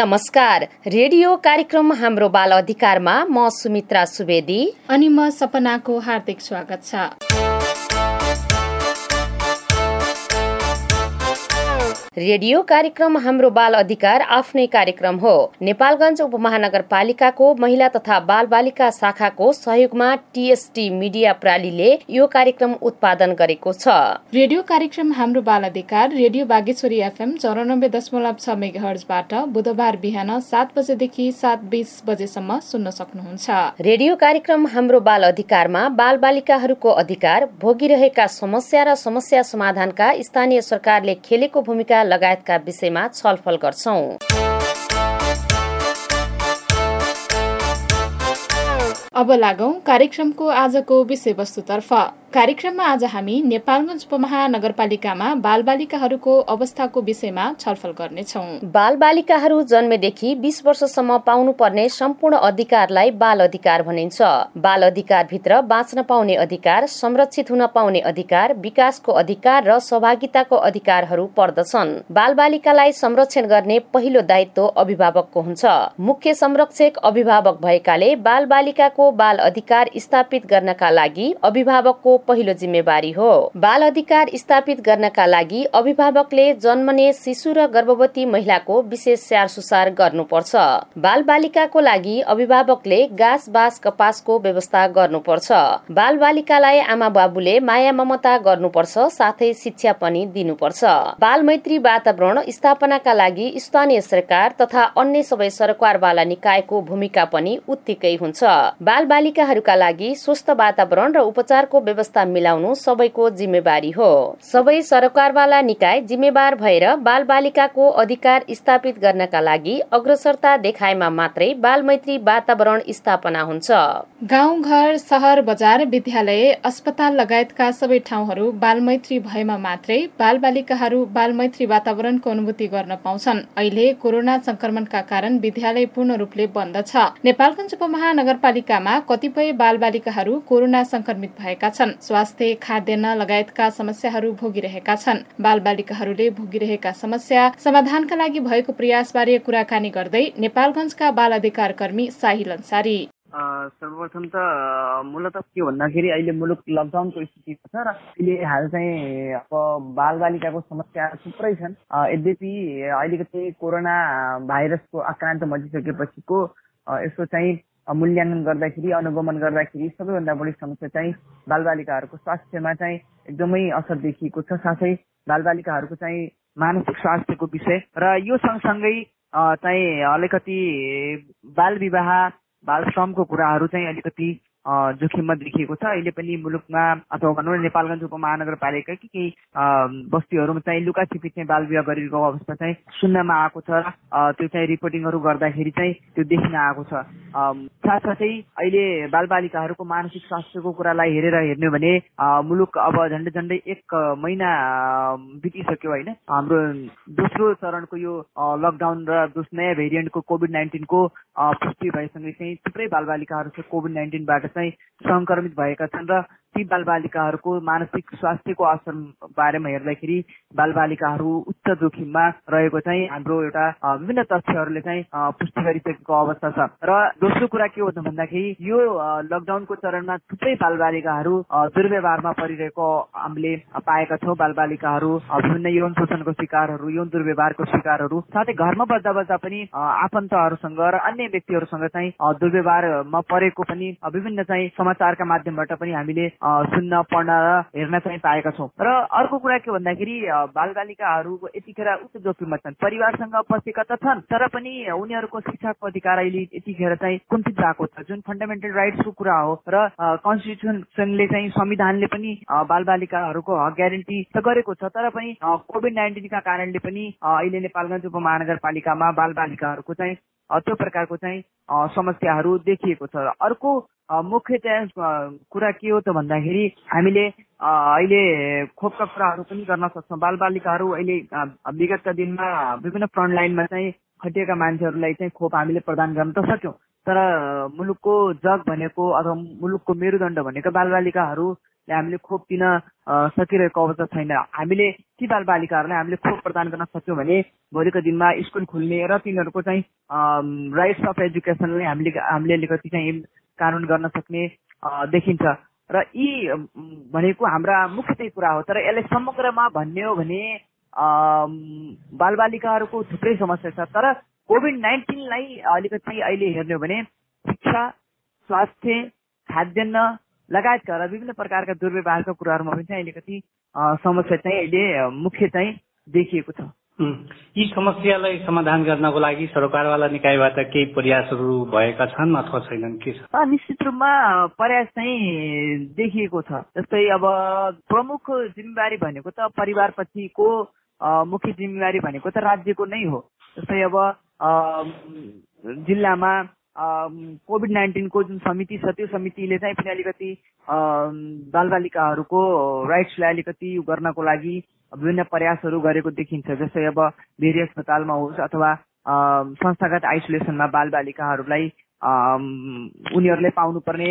नमस्कार। रेडियो कार्यक्रम हाम्रो बाल अधिकारमा म सुमित्रा सुवेदी। अनि म सपनाको हार्दिक स्वागत छ। रेडियो कार्यक्रम हाम्रो बाल अधिकार आफ्नै कार्यक्रम हो। नेपालगञ्ज उपमहानगरपालिकाको महिला तथा बाल बालिका शाखाको सहयोगमा टीएसटी मिडिया प्रणालीले यो कार्यक्रम उत्पादन गरेको छ। रेडियो कार्यक्रम हाम्रो बाल अधिकार रेडियो बागेश्वरी एफएम चौरानब्बे दशमलव छ मेगाहर्जबाट बुधबार बिहान सात बजेदेखि सात बिस बजेसम्म सुन्न सक्नुहुन्छ। रेडियो कार्यक्रम हाम्रो बाल अधिकारमा बाल बालिकाहरूको अधिकार भोगिरहेका समस्या र समस्या समाधानका स्थानीय सरकारले खेलेको भूमिका लगायतका विषयमा छलफल गर्छौं। अब लागौं कार्यक्रमको आजको विषयवस्तुतर्फ। कार्यक्रममा आज हामी नेपालगञ्ज उपमहानगरपालिकामा बालबालिकाहरूको अवस्थाको विषयमा छलफल गर्नेछौ। बालबालिकाहरू जन्मेदेखि बीस वर्षसम्म पाउनुपर्ने सम्पूर्ण अधिकारलाई बाल अधिकार भनिन्छ। बाल अधिकार भित्र बाँच्न पाउने अधिकार संरक्षित हुन पाउने अधिकार विकासको अधिकार र सहभागिताको अधिकारहरू पर्दछन्। बालबालिकालाई संरक्षण गर्ने पहिलो दायित्व अभिभावकको हुन्छ। मुख्य संरक्षक अभिभावक भएकाले बालबालिकाको बाल अधिकार स्थापित गर्नका लागि अभिभावकको पहिलो जिम्मेवारी हो। बाल अधिकार स्थापित गर्नका लागि अभिभावकले जन्मने शिशु र गर्भवती महिलाको विशेष स्याहार सुसार गर्नुपर्छ। बाल बालिकाको लागि अभिभावकले गाँस बाँस कपासको व्यवस्था गर्नुपर्छ। बाल बालिकालाई आमा बाबुले माया ममता गर्नुपर्छ साथै शिक्षा पनि दिनुपर्छ। बाल मैत्री वातावरण स्थापनाका लागि स्थानीय सरकार तथा अन्य सबै सरकारवाला निकायको भूमिका पनि उत्तिकै हुन्छ। बाल बालिकाहरूका लागि स्वस्थ वातावरण र उपचारको व्यवस्था व्यवस्था मिलाउनु सबैको जिम्मेवारी हो। सबै सरकारवाला निकाय जिम्मेवार भएर बाल बालिकाको अधिकार स्थापित गर्नका लागि अग्रसरता देखाएमा मात्रै बाल मैत्री वातावरण स्थापना हुन्छ। गाउँ घर सहर बजार विद्यालय अस्पताल लगायतका सबै ठाउँहरू बालमैत्री भएमा मात्रै बाल बालिकाहरू बालमैत्री वातावरणको अनुभूति गर्न पाउँछन्। अहिले कोरोना संक्रमणका कारण विद्यालय पूर्ण रूपले बन्द छ। नेपालगञ्ज उपमहानगरपालिकामा कतिपय बाल बालिकाहरू कोरोना संक्रमित भएका छन्। स्वास्थ्य खाद्यान्न लगायतका समस्याहरू भोगिरहेका छन्। बाल बालिकाहरूले भोगिरहेका समस्या समाधानका लागि भएको प्रयासबारे कुराकानी गर्दै नेपालगञ्जका बाल अधिकार कर्मी साहिल अन्सारी सर्वप्रथम त मूलत के भन्दाखेरि अहिले मुलुक लकडाउनको स्थितिमा छ र अहिले हाल चाहिँ अब बालबालिकाको समस्याहरू थुप्रै छन्। यद्यपि अहिलेको कोरोना भाइरसको आक्रान्त मचिसकेपछिको यसो चाहिँ मूल्याङ्कन गर्दाखेरि अनुगमन गर्दाखेरि सबैभन्दा बढी समस्या चाहिँ बालबालिकाहरूको स्वास्थ्यमा चाहिँ एकदमै असर देखिएको छ। साथै बालबालिकाहरूको चाहिँ मानसिक स्वास्थ्यको विषय र यो सँगसँगै चाहिँ अलिकति बाल विवाह बाल श्रमको कुराहरू चाहिँ अलिकति जोखिममा देखिएको छ। अहिले पनि मुलुकमा अथवा भनौँ न नेपालगञ्ज उपमहानगरपालिकाकै केही बस्तीहरूमा चाहिँ लुकाछिपी चाहिँ बाल विवाह गरिरहेको अवस्था चाहिँ सुन्नमा आएको छ त्यो चाहिँ रिपोर्टिङहरू गर्दाखेरि चाहिँ त्यो देखिन आएको छ। साथसाथै अहिले बालबालिकाहरूको मानसिक स्वास्थ्यको कुरालाई हेरेर हेर्ने भने मुलुक अब झन्डै झन्डै एक महिना बितिसक्यो होइन। हाम्रो दोस्रो चरणको यो लकडाउन र दोस्रो नयाँ भेरिएन्टको कोभिड नाइन्टिनको पुष्टि भएसँगै चाहिँ थुप्रै बालबालिकाहरू चाहिँ कोभिड नाइन्टिनबाट चाहिँ सङ्क्रमित भएका छन् र ती बालबालिकाहरूको मानसिक स्वास्थ्यको असर बारेमा हेर्दाखेरि बालबालिकाहरू उच्च जोखिममा रहेको चाहिँ हाम्रो एउटा विभिन्न तथ्यहरूले चाहिँ पुष्टि गरिसकेको अवस्था छ। र दोस्रो कुरा के हो त भन्दाखेरि यो लकडाउनको चरणमा थुप्रै बालबालिकाहरू दुर्व्यवहारमा परिरहेको हामीले पाएका छौँ। बालबालिकाहरू विभिन्न यौन शोषणको शिकारहरू यौन दुर्व्यवहारको शिकारहरू साथै घरमा बस्दा बस्दा पनि आफन्तहरूसँग र अन्य व्यक्तिहरूसँग चाहिँ दुर्व्यवहारमा परेको पनि विभिन्न चाहिँ समाचारका माध्यमबाट पनि हामीले सुन्न पढ्न र हेर्न चाहिँ पाएका छौँ। र अर्को कुरा के भन्दाखेरि बालबालिकाहरू यतिखेर उच्च जोखिममा छन्। परिवारसँग बसेका त छन् तर पनि उनीहरूको शिक्षाको अधिकार अहिले यतिखेर चाहिँ कुन्ठित भएको छ। जुन फन्डामेन्टल राइट्सको कुरा हो र कन्स्टिट्युसनले चाहिँ संविधानले पनि बालबालिकाहरूको हक ग्यारेन्टी त गरेको छ। तर पनि कोभिड नाइन्टिनका कारणले पनि अहिले नेपालगञ्ज उपमहानगरपालिकामा बालबालिकाहरूको चाहिँ त्यो प्रकारको चाहिँ समस्याहरू देखिएको छ। र अर्को मुख्य चाहिँ कुरा के हो त भन्दाखेरि हामीले अहिले खोपका कुराहरू पनि गर्न सक्छौँ। बालबालिकाहरू अहिले विगतका दिनमा विभिन्न फ्रन्ट लाइनमा चाहिँ खटिएका मान्छेहरूलाई चाहिँ खोप हामीले प्रदान गर्न त सक्यौँ। तर मुलुकको जग भनेको अथवा मुलुकको मेरुदण्ड भनेको बालबालिकाहरू हामीले खोप दिन सकिरहेको अवस्था छैन। हामीले ती बाल बालिकाहरूलाई हामीले खोप प्रदान गर्न सक्यौँ भने भोलिको दिनमा स्कुल खुल्ने र तिनीहरूको चाहिँ राइट्स अफ एजुकेसनलाई हामीले हामीले अलिकति चाहिँ कानुन गर्न सक्ने देखिन्छ। र यी भनेको हाम्रा मुख्य कुरा हो। तर यसलाई समग्रमा भन्ने हो भने बालबालिकाहरूको थुप्रै समस्या छ। तर कोभिड नाइन्टिनलाई अलिकति अहिले हेर्ने हो भने शिक्षा स्वास्थ्य खाद्यान्न लगायतका र विभिन्न प्रकारका दुर्व्यवहारका कुराहरूमा पनि चाहिँ अलिकति समस्या चाहिँ अहिले मुख्य चाहिँ देखिएको छ। यी समस्यालाई समाधान गर्नको लागि सरकारवाला निकायबाट केही प्रयासहरू भएका छन् अथवा छैनन् के छ? निश्चित रूपमा प्रयास चाहिँ देखिएको छ। जस्तै अब प्रमुख जिम्मेवारी भनेको त परिवारपछिको मुख्य जिम्मेवारी भनेको त राज्यको नै हो। जस्तै अब जिल्लामा कोभिड नाइन्टिनको जुन समिति छ त्यो समितिले चाहिँ पनि अलिकति बालबालिकाहरूको राइट्सलाई अलिकति गर्नको लागि विभिन्न प्रयासहरू गरेको देखिन्छ। जस्तै अब धेरै अस्पतालमा होस् अथवा संस्थागत आइसोलेसनमा बालबालिकाहरूलाई उनीहरूले पाउनुपर्ने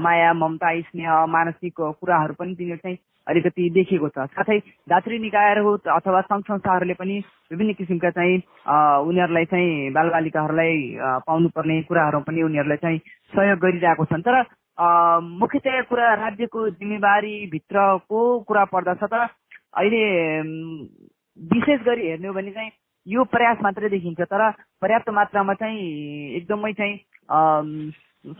माया ममता स्नेह मानसिक कुराहरू पनि तिनीहरू चाहिँ अलिकति देखिएको छ। साथै दात्री निकायहरू अथवा सङ्घ संस्थाहरूले पनि विभिन्न किसिमका चाहिँ उनीहरूलाई चाहिँ बालबालिकाहरूलाई पाउनुपर्ने कुराहरू पनि उनीहरूलाई चाहिँ सहयोग गरिरहेको छन्। तर मुख्यतया कुरा राज्यको जिम्मेवारीभित्रको कुरा पर्दछ तर अहिले विशेष गरी हेर्ने हो भने चाहिँ यो प्रयास मात्रै देखिन्छ तर पर्याप्त मात्रामा चाहिँ एकदमै चाहिँ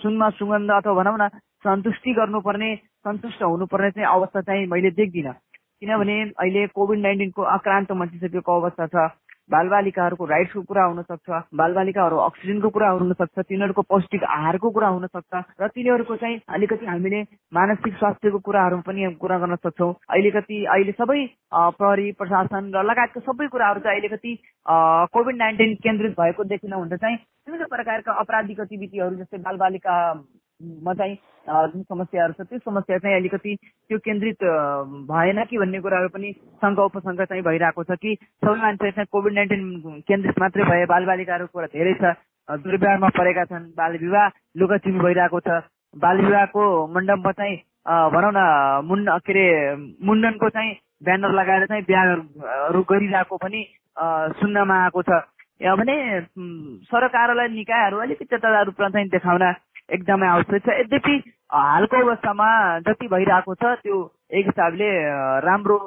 सुनमा सुगन्ध अथवा भनौँ न सन्तुष्टि गर्नुपर्ने सन्तुष्ट हुनुपर्ने चाहिँ अवस्था चाहिँ मैले देख्दिनँ। किनभने अहिले कोभिड नाइन्टिनको आक्रान्त मचिसकेको अवस्था छ। बालबालिकाहरूको राइट्सको कुरा हुन सक्छ बालबालिकाहरू अक्सिजनको कुरा हुन सक्छ तिनीहरूको पौष्टिक आहारको कुरा हुन सक्छ र तिनीहरूको चाहिँ अलिकति हामीले मानसिक स्वास्थ्यको कुराहरू पनि कुरा गर्न सक्छौँ। अहिलेकति अहिले सबै प्रहरी प्रशासन र लगायतका सबै कुराहरू चाहिँ अहिलेकति कोभिड नाइन्टिन केन्द्रित भएको देखिन हुन्छ चाहिँ विभिन्न प्रकारका अपराधिक गतिविधिहरू जस्तै बालबालिका मा चाहिँ जुन समस्याहरू छ त्यो समस्या चाहिँ अलिकति त्यो केन्द्रित भएन कि भन्ने कुराहरू पनि शङ्का उपशङ्का चाहिँ भइरहेको छ कि सबै मान्छे चाहिँ कोभिड नाइन्टिन केन्द्रित मात्रै भए बालबालिकाहरूको कुरा धेरै छ। दुर्व्यवहारमा परेका छन् बाल विवाह लुकाचुमी भइरहेको छ। बाल विवाहको मण्डपमा चाहिँ भनौँ न मुन् के अरे मुण्डनको चाहिँ ब्यानर लगाएर चाहिँ बिहाहरू गरिरहेको पनि सुन्नमा आएको छ। भने सरकारलाई निकायहरू अलिकति चेतना रूपमा चाहिँ देखाउन एकदमै आवश्यक छ। यद्यपि हालको अवस्थामा जति भइरहेको छ त्यो एक हिसाबले राम्रो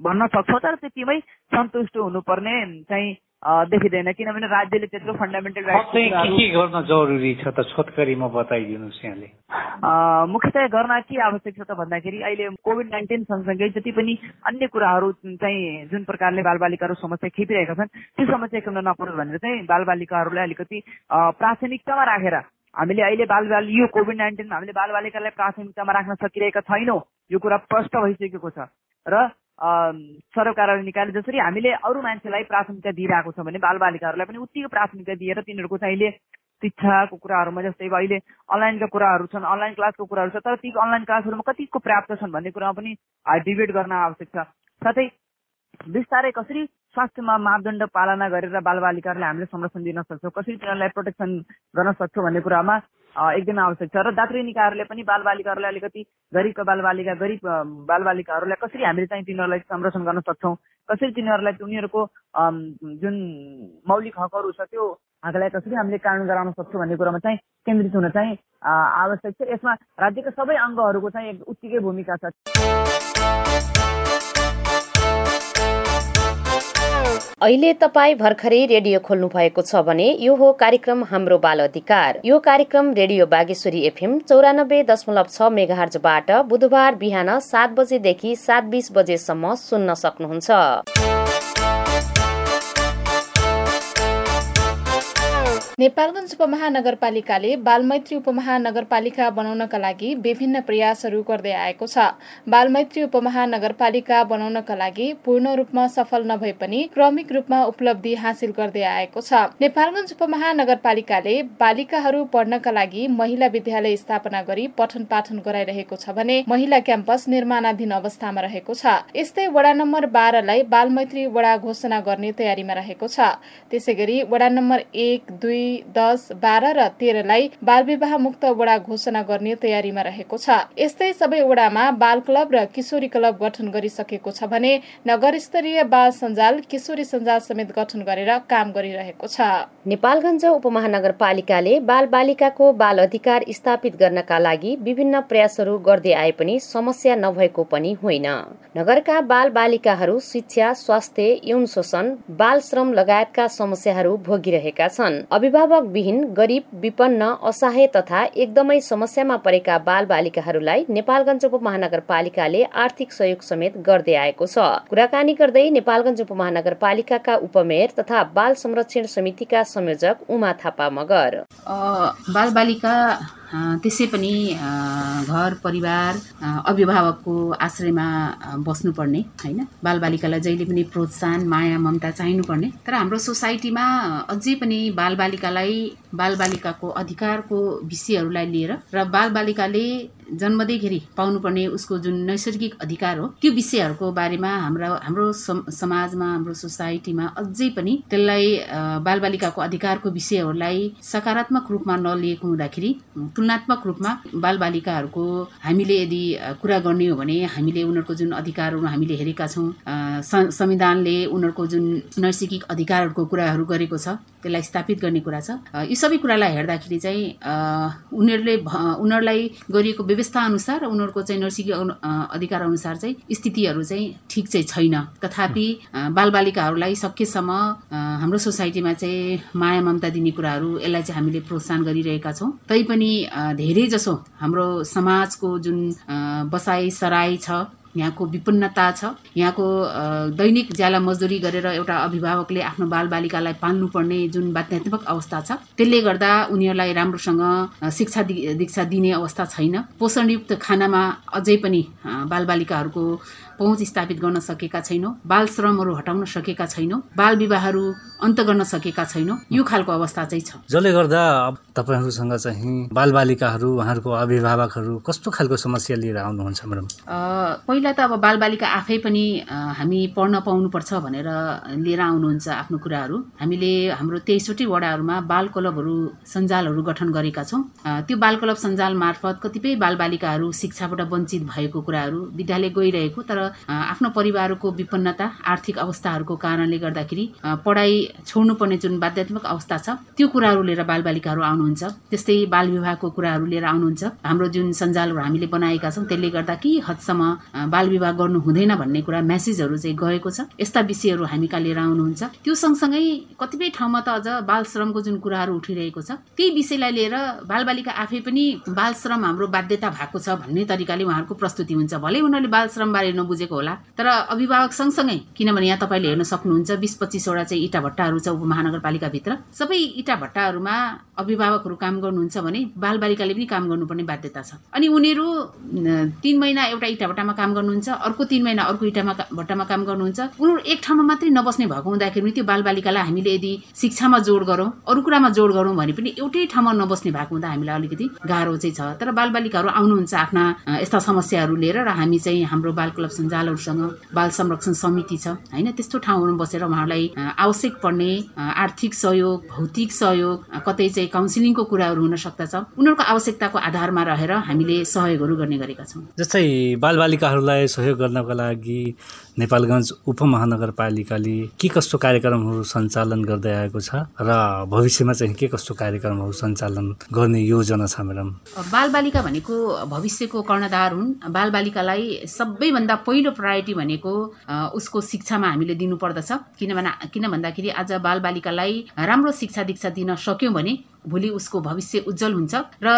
भन्न सक्छौँ तर त्यतिमै सन्तुष्ट हुनुपर्ने चाहिँ देखिँदैन। किनभने राज्यले त्यत्रो फन्डामेन्टल गर्न जरुरी छ त? छोटकरीमा बताइदिनुहोस् यहाँले। मुख्यतया गर्न के आवश्यक छ त भन्दाखेरि अहिले कोभिड नाइन्टिन सँगसँगै जति पनि अन्य कुराहरू चाहिँ जुन प्रकारले बालबालिकाहरू समस्या खेपिरहेका छन् त्यो समस्या खेल्न नपरोस् भनेर चाहिँ बालबालिकाहरूलाई अलिकति प्राथमिकतामा राखेर हामीले अहिले बाल यो कोभिड नाइन्टिनमा हामीले बालबालिकालाई प्राथमिकतामा राख्न सकिरहेका छैनौँ। यो कुरा प्रष्ट भइसकेको छ। र सरकारले निकाले जसरी हामीले अरू मान्छेलाई प्राथमिकता दिइरहेको छ भने बालबालिकाहरूलाई पनि उत्तिकै प्राथमिकता दिएर तिनीहरूको चाहिँ अहिले शिक्षाको कुराहरूमा जस्तै अब अहिले अनलाइनका कुराहरू छन् अनलाइन क्लासको कुराहरू छ तर ती अनलाइन क्लासहरूमा कतिको पर्याप्त छन् भन्ने कुरामा पनि डिबेट गर्न आवश्यक छ। साथै बिस्तारै कसरी स्वास्थ्यमा मापदण्ड पालना गरेर बालबालिकाहरूलाई हामीले संरक्षण दिन सक्छौँ। कसरी तिनीहरूलाई प्रोटेक्सन गर्न सक्छौँ भन्ने कुरामा एकदमै आवश्यक छ। र दात्री निकायहरूले पनि बालबालिकाहरूलाई अलिकति गरिबका बालबालिका गरिब बालबालिकाहरूलाई कसरी हामीले चाहिँ तिनीहरूलाई संरक्षण गर्न सक्छौँ? कसरी तिनीहरूलाई उनीहरूको जुन मौलिक हकहरू छ त्यो हकलाई कसरी हामीले कानुन गराउन सक्छौँ भन्ने कुरामा चाहिँ केन्द्रित हुन चाहिँ आवश्यक छ। यसमा राज्यका सबै अङ्गहरूको चाहिँ उत्तिकै भूमिका छ। अहिले तपाईँ भर्खरै रेडियो खोल्नु भएको छ भने यो हो कार्यक्रम हाम्रो बाल अधिकार। यो कार्यक्रम रेडियो बागेश्वरी एफएम चौरानब्बे दशमलव छ मेगाहर्जबाट बुधबार बिहान सात बजेदेखि सात बिस बजेसम्म सुन्न सक्नुहुन्छ। नेपालगञ्ज उपमहानगरपालिकाले बालमैत्री उपमहानगरपालिका बनाउनका लागि विभिन्न प्रयासहरू गर्दै आएको छ। बालमैत्री उपमहानगरपालिका बनाउनका लागि पूर्ण रूपमा सफल नभए पनि क्रमिक रूपमा उपलब्धि हासिल गर्दै आएको छ। नेपालगञ्ज उपमहानगरपालिकाले बालिकाहरू पढ्नका लागि महिला विद्यालय स्थापना गरी पठन पाठन गराइरहेको छ भने महिला क्याम्पस निर्माणाधीन अवस्थामा रहेको छ। यस्तै वडा नम्बर बाह्रलाई बालमैत्री वडा घोषणा गर्ने तयारीमा रहेको छ। त्यसै गरी वडा नम्बर एक दुई दस बाह्र र तेह्रलाई बाल विवाह मुक्त वडा घोषणा गर्ने तयारीमा रहेको छ। यस्तै सबै वडामा बाल क्लब र किशोरी क्लब गठन गरिसकेको छ भने नगर स्तरीय बाल सञ्जाल किशोरी सञ्जाल समेत गठन गरेर काम गरिरहेको छ। नेपालगञ्ज उपमहानगरपालिकाले बाल बालिकाको बाल अधिकार स्थापित गर्नका लागि विभिन्न प्रयासहरू गर्दै आए पनि समस्या नभएको पनि होइन। नगरका बाल बालिकाहरू शिक्षा स्वास्थ्य यौन शोषण बाल श्रम लगायतका समस्याहरू भोगिरहेका छन्। अभिभावक विहीन गरिब विपन्न असहाय तथा एकदमै समस्यामा परेका बाल बालिकाहरूलाई नेपालगञ्ज उपमहानगरपालिकाले आर्थिक सहयोग समेत गर्दै आएको छ। कुराकानी गर्दै नेपालगञ्ज उपमहानगरपालिकाका उपमेयर तथा बाल संरक्षण समितिका संयोजक उमा थापा मगर। बाल बालिका त्यसै पनि घर परिवार अभिभावकको आश्रयमा बस्नुपर्ने होइन? बालबालिकालाई जहिले पनि प्रोत्साहन माया ममता चाहिनुपर्ने। तर हाम्रो सोसाइटीमा अझै पनि बालबालिकालाई बालबालिकाको अधिकारको विषयहरूलाई लिएर र बालबालिकाले जन्मदैखेरि पाउनुपर्ने उसको जुन नैसर्गिक अधिकार हो त्यो विषयहरूको बारेमा हाम्रो हाम्रो समाजमा हाम्रो सोसाइटीमा अझै पनि त्यसलाई बालबालिकाको अधिकारको विषयहरूलाई सकारात्मक रूपमा नलिएको हुँदाखेरि तुलनात्मक रूपमा बालबालिकाहरूको हामीले यदि कुरा गर्ने हो भने हामीले उनीहरूको जुन अधिकारहरू हामीले हेरेका छौँ। संविधानले उनीहरूको जुन नैसर्गिक अधिकारहरूको कुराहरू गरेको छ त्यसलाई स्थापित गर्ने कुरा छ। यी सबै कुरालाई हेर्दाखेरि चाहिँ उनीहरूले उनीहरूलाई गरिएको व्यवस्था अनुसार उनीहरूको चाहिँ नैसर्गिक अधिकार अनुसार चाहिँ स्थितिहरू चाहिँ ठिक चाहिँ छैन। तथापि बालबालिकाहरूलाई सकेसम्म हाम्रो सोसाइटीमा चाहिँ माया ममता दिने कुराहरू यसलाई चाहिँ हामीले प्रोत्साहन गरिरहेका छौँ। तैपनि धेरै जसो हाम्रो समाजको जुन बसाइ सराई छ यहाँको विपन्नता छ। यहाँको दैनिक ज्याला मजदुरी गरेर एउटा अभिभावकले आफ्नो बालबालिकालाई पाल्नुपर्ने जुन बाध्यात्मक अवस्था छ त्यसले गर्दा उनीहरूलाई राम्रोसँग शिक्षा दीक्षा दिने अवस्था छैन। पोषणयुक्त खानामा अझै पनि बालबालिकाहरूको पहुँच स्थापित गर्न सकेका छैनौँ बाल श्रमहरू हटाउन सकेका छैनौँ बाल विवाहहरू अन्त गर्न सकेका छैनौँ। यो खालको अवस्था चाहिँ छ। जसले गर्दा तपाईँहरूसँग चाहिँ बालबालिकाहरू उहाँहरूको अभिभावकहरू कस्तो खालको समस्या लिएर आउनुहुन्छ म्याडम? पहिला त अब बालबालिका आफै पनि हामी पढ्न पाउनुपर्छ भनेर लिएर आउनुहुन्छ आफ्नो कुराहरू। हामीले हाम्रो तेइसवटै वडाहरूमा बाल क्लबहरू सञ्जालहरू गठन गरेका छौँ। त्यो बाल क्लब सञ्जाल मार्फत कतिपय बालबालिकाहरू शिक्षाबाट वञ्चित भएको कुराहरू विद्यालय गइरहेको तर आफ्नो परिवारको विपन्नता आर्थिक अवस्थाहरूको कारणले गर्दाखेरि पढाइ छोड्नुपर्ने जुन बाध्यात्मक अवस्था छ त्यो कुराहरू लिएर बालबालिकाहरू आउनुहुन्छ। त्यस्तै बाल विवाहको कुराहरू लिएर आउनुहुन्छ। हाम्रो जुन सञ्जालहरू हामीले बनाएका छौँ त्यसले गर्दा के हदसम्म बाल विवाह गर्नु हुँदैन भन्ने कुरा मेसेजहरू चाहिँ गएको छ। यस्ता विषयहरू हामी कहाँ लिएर आउनुहुन्छ। त्यो सँगसँगै कतिपय ठाउँमा त अझ बाल श्रमको जुन कुराहरू उठिरहेको छ त्यही विषयलाई लिएर बालबालिका आफै पनि बाल श्रम हाम्रो बाध्यता भएको छ भन्ने तरिकाले उहाँहरूको प्रस्तुति हुन्छ। भले उनीहरूले बाल श्रमबारे नबुझेको होला। तर अभिभावक सँगसँगै किनभने यहाँ तपाईँले हेर्न सक्नुहुन्छ बिस पच्चिसवटा चाहिँ इटा भट्टाहरू छ उपमहानगरपालिकाभित्र। सबै इटा भट्टाहरूमा अभिभावकहरू काम गर्नुहुन्छ भने बालबालिकाले पनि काम गर्नुपर्ने बाध्यता छ। अनि उनीहरू तिन महिना एउटा इटा भट्टामा काम गर्नुहुन्छ अर्को तिन महिना अर्को इटामा भट्टामा काम गर्नुहुन्छ। उनीहरू एक ठाउँमा मात्रै नबस्ने भएको हुँदाखेरि पनि त्यो बालबालिकालाई हामीले यदि शिक्षामा जोड गरौँ अरू कुरामा जोड गरौँ भने पनि एउटै ठाउँमा नबस्ने भएको हुँदा हामीलाई अलिकति गाह्रो चाहिँ छ। तर बालबालिकाहरू आउनुहुन्छ आफ्ना यस्ता समस्याहरू लिएर र हामी चाहिँ हाम्रो बाल क्लब सञ्जालहरूसँग बाल संरक्षण समिति छ होइन? त्यस्तो ठाउँहरूमा बसेर उहाँहरूलाई आवश्यक पर्ने आर्थिक सहयोग भौतिक सहयोग कतै चाहिँ काउन्सिलिङको कुराहरू हुन सक्दछ। उनीहरूको आवश्यकताको आधारमा रहेर हामीले सहयोगहरू गर्ने गरेका छौँ। जस्तै बालबालिकाहरूलाई सहयोग गर्नको लागि नेपालगञ्ज उपमहानगरपालिकाले के कस्तो कार्यक्रमहरू सञ्चालन गर्दै आएको छ र भविष्यमा चाहिँ के कस्तो कार्यक्रमहरू सञ्चालन गर्ने योजना छ म्याडम? बालबालिका भनेको भविष्यको कर्णधार हुन्। बालबालिकालाई सबैभन्दा पहिलो प्रायोरिटी भनेको उसको शिक्षामा हामीले दिनुपर्दछ। किनभने किन भन्दाखेरि आज बालबालिकालाई राम्रो शिक्षा दीक्षा दिन सक्यौँ भने भोलि उसको भविष्य उज्जवल हुन्छ। र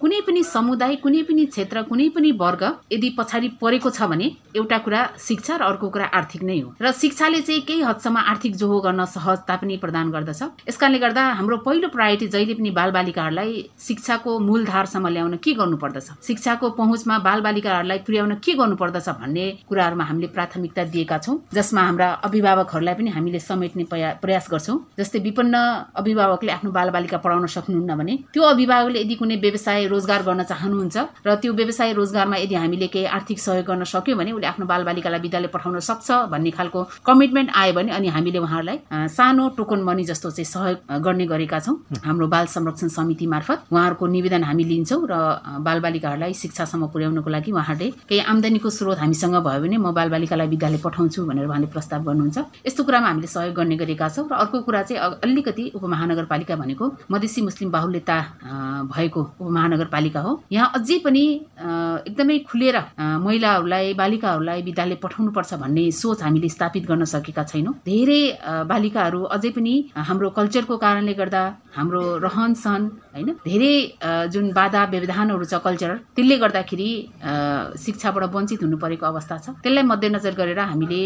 कुनै पनि समुदाय कुनै पनि क्षेत्र कुनै पनि वर्ग यदि पछाडि परेको छ भने एउटा कुरा शिक्षा र अर्को कुरा आर्थिक नै हो। र शिक्षाले चाहिँ केही हदसम्म आर्थिक जोहो गर्न सहजता पनि प्रदान गर्दछ। यस कारणले गर्दा हाम्रो पहिलो प्रायोरिटी जहिले पनि बालबालिकाहरूलाई शिक्षाको मूलधारसम्म ल्याउन के गर्नुपर्दछ? शिक्षाको पहुँचमा बालबालिकाहरूलाई पुर्याउन के गर्नुपर्दछ भन्ने कुराहरूमा हामीले प्राथमिकता दिएका छौँ। जसमा हाम्रा अभिभावकहरूलाई पनि हामीले समेट्ने प्रयास गर्छौँ। जस्तै विपन्न अभिभावकले आफ्नो बालबालिका पढाउन पठाउन सक्नुहुन्न भने त्यो अभिभावकले यदि कुनै व्यवसाय रोजगार गर्न चाहनुहुन्छ र त्यो व्यवसाय रोजगारमा यदि हामीले केही आर्थिक सहयोग गर्न सक्यौँ भने उसले आफ्नो बालबालिकालाई विद्यालय पठाउन सक्छ भन्ने खालको कमिटमेन्ट आयो भने अनि हामीले उहाँहरूलाई सानो टोकन मनी जस्तो चाहिँ सहयोग गर्ने गरेका छौँ। हाम्रो बाल संरक्षण समिति मार्फत उहाँहरूको निवेदन हामी लिन्छौँ र बालबालिकाहरूलाई शिक्षासम्म पुर्याउनको लागि उहाँहरूले केही आम्दानीको स्रोत हामीसँग भयो भने म बालबालिकालाई विद्यालय पठाउँछु भनेर उहाँले प्रस्ताव गर्नुहुन्छ। यस्तो कुरामा हामीले सहयोग गर्ने गरेका छौँ र अर्को कुरा चाहिँ अलिकति उपमहानगरपालिका भनेको मधेसी मुस्लिम बाहुल्यता भएको उपमहानगरपालिका हो। यहाँ अझै पनि एकदमै खुलेर महिलाहरूलाई बालिकाहरूलाई विद्यालय पठाउनुपर्छ भन्ने सोच हामीले स्थापित गर्न सकेका छैनौँ। धेरै बालिकाहरू अझै पनि हाम्रो कल्चरको कारणले गर्दा हाम्रो रहन सहन होइन? धेरै जुन बाधा व्यवधानहरू छ कल्चरल त्यसले गर्दाखेरि शिक्षाबाट वञ्चित हुनु परेको अवस्था छ। त्यसलाई मध्यनजर गरेर हामीले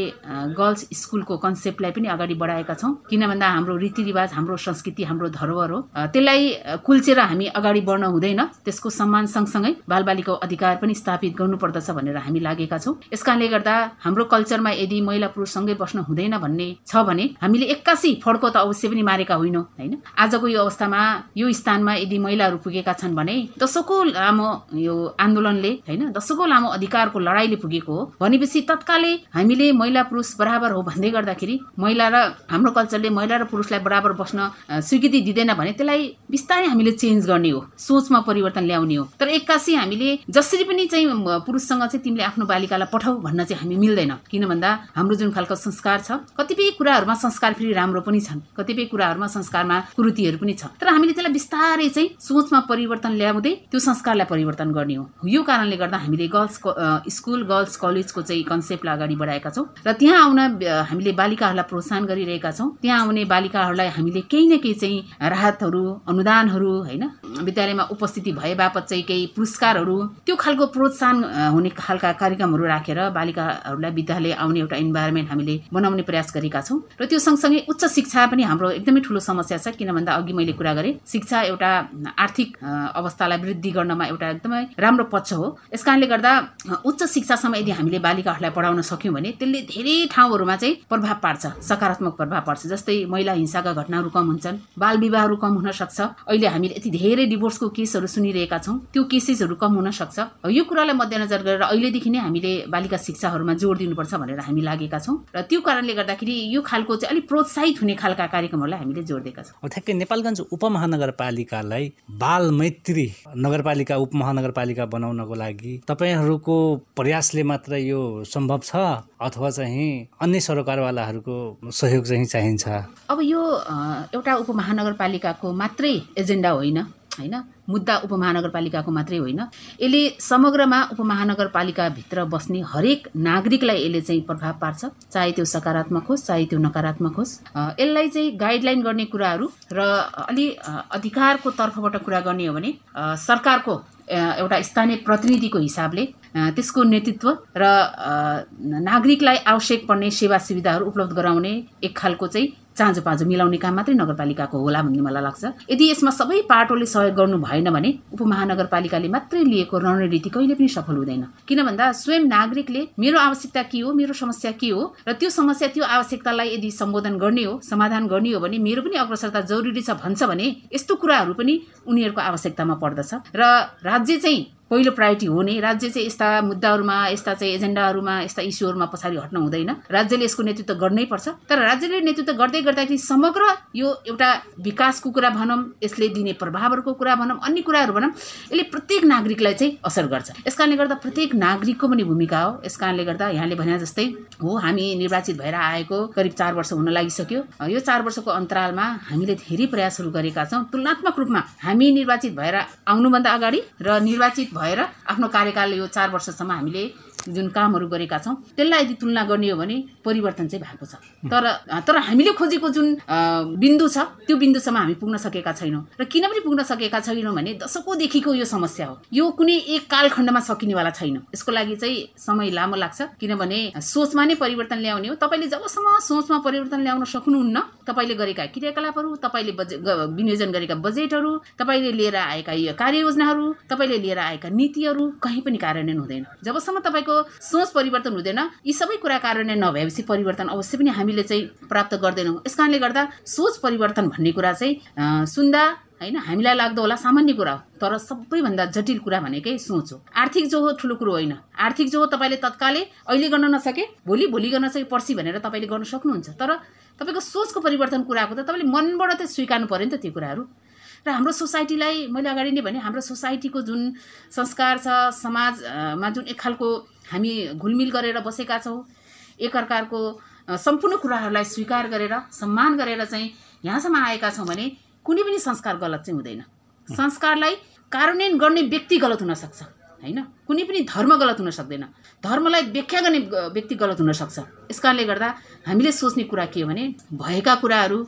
गर्ल्स स्कुलको कन्सेप्टलाई पनि अगाडि बढाएका छौँ। किन भन्दा हाम्रो रीतिरिवाज हाम्रो संस्कृति हाम्रो धरोहर हो। त्यसलाई कुल्चेर हामी अगाडि बढ्न हुँदैन। त्यसको सम्मान सँगसँगै बालबालिकाको अधिकार पनि स्थापित गर्नुपर्दछ भनेर हामी लागेका छौँ। यस कारणले गर्दा हाम्रो कल्चरमा यदि महिला पुरुषसँगै बस्न हुँदैन भन्ने छ भने हामीले एक्कासी फड्को त अवश्य पनि मारेका होइनौँ होइन? आजको यो अवस्थामा यो स्थानमा यदि महिलाहरू पुगेका छन् भने दशकौँ लामो यो आन्दोलनले होइन दशकौँ लामो अधिकारको लडाइँले पुगेको हो भनेपछि तत्कालै हामीले महिला पुरुष बराबर हो भन्दै गर्दाखेरि महिला र हाम्रो कल्चरले महिला र पुरुषलाई बराबर बस्न स्वीकृति दिँदैन भने त्यसलाई बिस्तारै हामीले चेन्ज गर्ने हो सोचमा परिवर्तन ल्याउने हो। तर एक्कासी हामीले जसरी पनि चाहिँ पुरुषसँग चाहिँ तिमीले आफ्नो बालिकालाई पठाऊ भन्न चाहिँ हामी मिल्दैन। किन भन्दा हाम्रो जुन खालको संस्कार छ कतिपय कुराहरूमा संस्कार फेरि राम्रो पनि छन् कतिपय कुराहरूमा संस्कारमा कुरुतिहरू पनि छ तर हामीले त्यसलाई बिस्तारै चाहिँ सोचमा परिवर्तन ल्याउँदै त्यो संस्कारलाई परिवर्तन गर्ने हो। यो कारणले गर्दा हामीले गर्ल्स स्कुल गर्ल्स कलेजको चाहिँ कन्सेप्टलाई अगाडि बढाएका छौँ र त्यहाँ आउन हामीले बालिकाहरूलाई प्रोत्साहन गरिरहेका छौँ। त्यहाँ आउने बालिकाहरूलाई हामीले केही न केही चाहिँ राहतहरू अनुदानहरू होइन विद्यालयमा उपस्थिति भए बापत चाहिँ केही पुरस्कारहरू त्यो खालको प्रोत्साहन हुने खालका कार्यक्रमहरू राखेर बालिकाहरूलाई विद्यालय आउने एउटा इन्भाइरोमेन्ट हामीले बनाउने प्रयास गरेका छौँ। र त्यो सँगसँगै उच्च शिक्षा पनि हाम्रो एकदमै ठुलो समस्या छ। किन भन्दा अघि मैले कुरा गरेँ शिक्षा एउटा आर्थिक अवस्थालाई वृद्धि गर्नमा एउटा एकदमै राम्रो पक्ष हो। यस कारणले गर्दा उच्च शिक्षासम्म यदि हामीले बालिकाहरूलाई पढाउन सक्यौँ भने त्यसले धेरै ठाउँहरूमा चाहिँ प्रभाव पार्छ सकारात्मक प्रभाव पर्छ। जस्तै महिला हिंसाका घटनाहरू कम हुन्छन् बाल विवाहहरू कम हुन सक्छ। अहिले हामीले यति धेरै डिभोर्सको केसहरू सुनिरहेका छौँ त्यो केसेसहरू कम हुन सक्छ। यो कुरालाई मध्यनजर गरेर अहिलेदेखि नै हामीले बालिका शिक्षाहरूमा जोड दिनुपर्छ भनेर हामी लागेका छौँ। र त्यो कारणले गर्दाखेरि यो खालको चाहिँ अलिक प्रोत्साहित हुने खालका कार्यक्रमहरूलाई हामीले जोड दिएका छौँ। ठ्याक्कै नेपालगञ्ज उपमहानगरपालिकालाई बाल मैत्री नगरपालिका उपमहानगरपालिका बनाउनको लागि तपाईँहरूको प्रयासले मात्र यो सम्भव छ अथवा चाहिँ अन्य सरकारवालाहरूको सहयोग चाहिँ चाहिन्छ? अब यो एउटा उपमहानगरपालिकाको मात्रै एजेन्डा होइन। होइन मुद्दा उपमहानगरपालिकाको मात्रै होइन। यसले समग्रमा उपमहानगरपालिकाभित्र बस्ने हरेक नागरिकलाई यसले चाहिँ प्रभाव पार्छ। चाहे त्यो सकारात्मक होस् चाहे त्यो नकारात्मक होस्। यसलाई चाहिँ गाइडलाइन गर्ने कुराहरू र अलि अधिकारको तर्फबाट कुरा गर्ने हो भने सरकारको एउटा स्थानीय प्रतिनिधिको हिसाबले त्यसको नेतृत्व र नागरिकलाई आवश्यक पर्ने सेवा सुविधाहरू उपलब्ध गराउने एक खालको चाहिँ चाँजो पाँजो मिलाउने काम मात्रै नगरपालिकाको होला भन्ने मलाई लाग्छ। यदि यसमा सबै पाटोले सहयोग गर्नु भएन भने उपमहानगरपालिकाले मात्रै लिएको रणनीति कहिले पनि सफल हुँदैन। किन भन्दा स्वयं नागरिकले मेरो आवश्यकता के हो मेरो समस्या के हो र त्यो समस्या त्यो आवश्यकतालाई यदि सम्बोधन गर्ने हो समाधान गर्ने हो भने मेरो पनि अग्रसरता जरुरी छ भन्छ भने यस्तो कुराहरू पनि उनीहरूको आवश्यकतामा पर्दछ। र राज्य चाहिँ पहिलो प्रायोरिटी हो नै। राज्य चाहिँ यस्ता मुद्दाहरूमा यस्ता चाहिँ एजेन्डाहरूमा यस्ता इस्युहरूमा पछाडि हट्न हुँदैन। राज्यले यसको नेतृत्व गर्नै पर्छ। तर राज्यले नेतृत्व गर्दै गर्दाखेरि समग्र यो एउटा विकासको कुरा भनौँ यसले दिने प्रभावहरूको कुरा भनौँ अन्य कुराहरू भनौँ यसले प्रत्येक नागरिकलाई चाहिँ असर गर्छ। यस गर्दा प्रत्येक नागरिकको पनि भूमिका हो। यस गर्दा यहाँले भने जस्तै हो हामी निर्वाचित भएर आएको करिब चार वर्ष हुन लागिसक्यो। यो चार वर्षको अन्तरालमा हामीले धेरै प्रयासहरू गरेका छौँ। तुलनात्मक रूपमा हामी निर्वाचित भएर आउनुभन्दा अगाडि र निर्वाचित भएर आफ्नो कार्यकाल यो चार वर्षसम्म हामीले जुन कामहरू गरेका छौँ त्यसलाई यदि तुलना गर्ने हो भने परिवर्तन चाहिँ भएको छ। तर तर हामीले खोजेको जुन बिन्दु छ त्यो बिन्दुसम्म हामी पुग्न सकेका छैनौँ। र किन पनि पुग्न सकेका छैनौँ भने दशकौँदेखिको यो समस्या हो। यो कुनै एक कालखण्डमा सकिनेवाला छैन। यसको लागि चाहिँ समय लामो लाग्छ। किनभने सोचमा नै परिवर्तन ल्याउने हो। तपाईँले जबसम्म सोचमा परिवर्तन ल्याउन सक्नुहुन्न तपाईँले गरेका क्रियाकलापहरू तपाईँले विनियोजन गरेका बजेटहरू तपाईँले लिएर आएका कार्ययोजनाहरू तपाईँले लिएर आएका नीतिहरू कहीँ पनि कार्यान्वयन हुँदैन। जबसम्म तपाईँको सोच परिवर्तन हुँदैन। यी सबै कुरा कार्यान्वयन नभएपछि परिवर्तन अवश्य पनि हामीले चाहिँ प्राप्त गर्दैनौँ। यस कारणले गर्दा सोच परिवर्तन भन्ने कुरा चाहिँ सुन्दा होइन हामीलाई लाग्दो होला सामान्य कुरा हो। तर सबैभन्दा जटिल कुरा भनेकै सोच हो। आर्थिक जो हो ठुलो कुरो होइन। आर्थिक जो हो तपाईँले तत्कालै अहिले गर्न नसके भोलि भोलि गर्न सके पर्सि भनेर तपाईँले गर्न सक्नुहुन्छ। तर तपाईँको सोचको परिवर्तन कुराको त तपाईँले मनबाट त स्वीकार्नु पऱ्यो नि त त्यो कुराहरू। र हाम्रो सोसाइटीलाई मैले अगाडि नै भने हाम्रो सोसाइटीको जुन संस्कार छ समाजमा जुन एक खालको हामी घुलमिल गरेर बसेका छौँ एकअर्काको सम्पूर्ण कुराहरूलाई स्वीकार गरेर सम्मान गरेर चाहिँ यहाँसम्म आएका छौँ भने कुनै पनि संस्कार गलत चाहिँ हुँदैन। संस्कारलाई कार्यान्वयन गर्ने व्यक्ति गलत हुनसक्छ होइन? कुनै पनि धर्म गलत हुन सक्दैन। धर्मलाई व्याख्या गर्ने व्यक्ति गलत हुनसक्छ यस कारणले गर्दा हामीले सोच्ने कुरा के हो भने भएका कुराहरू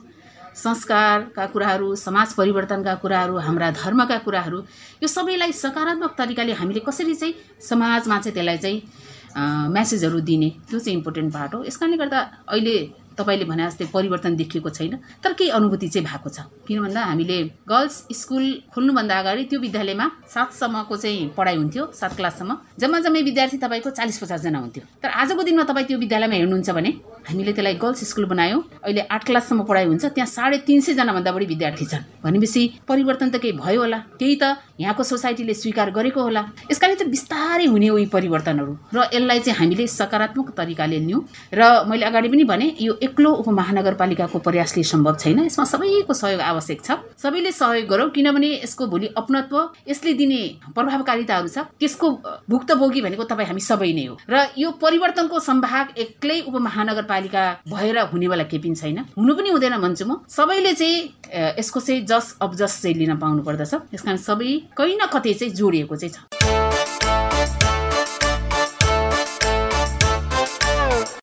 संस्कारका कुराहरू समाज परिवर्तनका कुराहरू हाम्रा धर्मका कुराहरू यो सबैलाई सकारात्मक तरिकाले हामीले कसरी चाहिँ समाजमा चाहिँ त्यसलाई चाहिँ म्यासेजहरू दिने त्यो चाहिँ इम्पोर्टेन्ट पार्ट हो। यस कारणले गर्दा अहिले तपाईँले भने जस्तै परिवर्तन देखिएको छैन तर केही अनुभूति चाहिँ भएको छ। किन भन्दा हामीले गर्ल्स स्कुल खोल्नुभन्दा अगाडि त्यो विद्यालयमा सातसम्मको चाहिँ पढाइ हुन्थ्यो सात क्लाससम्म जम्मा जम्मै विद्यार्थी तपाईँको चालिस पचासजना हुन्थ्यो। तर आजको दिनमा तपाईँ त्यो विद्यालयमा हेर्नुहुन्छ भने हामीले त्यसलाई गर्ल्स स्कुल बनायौँ। अहिले आठ क्लाससम्म पढाइ हुन्छ त्यहाँ साढे तिन सयजनाभन्दा बढी विद्यार्थी छन्। भनेपछि परिवर्तन त केही भयो होला केही त यहाँको सोसाइटीले स्वीकार गरेको होला। यसकारण त बिस्तारै हुने उही परिवर्तनहरू। र यसलाई चाहिँ हामीले सकारात्मक तरिकाले लियौँ। र मैले अगाडि पनि भने यो एक्लो उपमहानगरपालिकाको प्रयासले सम्भव छैन। यसमा सबैको सहयोग आवश्यक छ। सबैले सहयोग गरौँ किनभने यसको भोलि अपनत्व यसले दिने प्रभावकारिताहरू छ। त्यसको भुक्तभोगी भनेको तपाईँ हामी सबै नै हो। र यो परिवर्तनको सम्भाग एक्लै उपमहानगरपालिका भएर हुनेवाला केही पनि छैन। हुनु पनि हुँदैन भन्छु म। सबैले चाहिँ यसको चाहिँ जस अब जस चाहिँ लिन पाउनु पर्दछ त्यस कारण सबै कहीँ न कतै चाहिँ जोडिएको चाहिँ छ।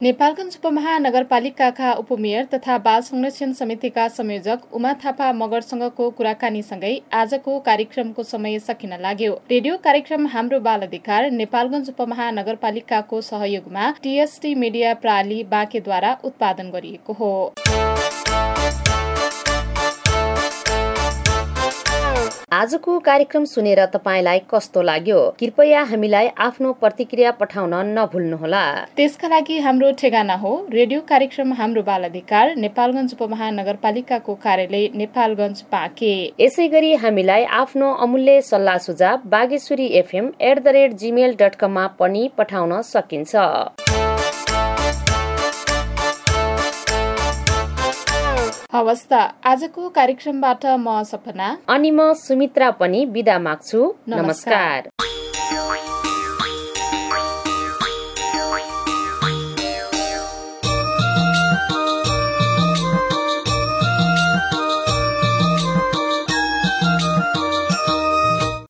नेपालगञ्ज उपमहानगरपालिकाका उपमेयर तथा बाल संरक्षण समितिका संयोजक उमा थापा मगरसँगको कुराकानीसँगै आजको कार्यक्रमको समय सकिन लाग्यो। रेडियो कार्यक्रम हाम्रो बाल अधिकार नेपालगञ्ज उपमहानगरपालिकाको सहयोगमा टिएसटी मिडिया प्राली बाँकेद्वारा उत्पादन गरिएको हो। आजको कार्यक्रम सुनेर तपाईँलाई कस्तो लाग्यो? कृपया हामीलाई आफ्नो प्रतिक्रिया पठाउन नभुल्नुहोला। त्यसका लागि हाम्रो ठेगाना हो। रेडियो कार्यक्रम हाम्रो बाल अधिकार नेपालगञ्ज उपमहानगरपालिकाको कार्यालय नेपालगञ्ज पाके। यसै गरी हामीलाई आफ्नो अमूल्य सल्लाह सुझाव Bageshwari FM at the rate Gmail dot कममा पनि पठाउन सकिन्छ। हवस् त आजको कार्यक्रमबाट म सपना। अनि म सुमित्रा पनि बिदा माग्छु। नमस्कार।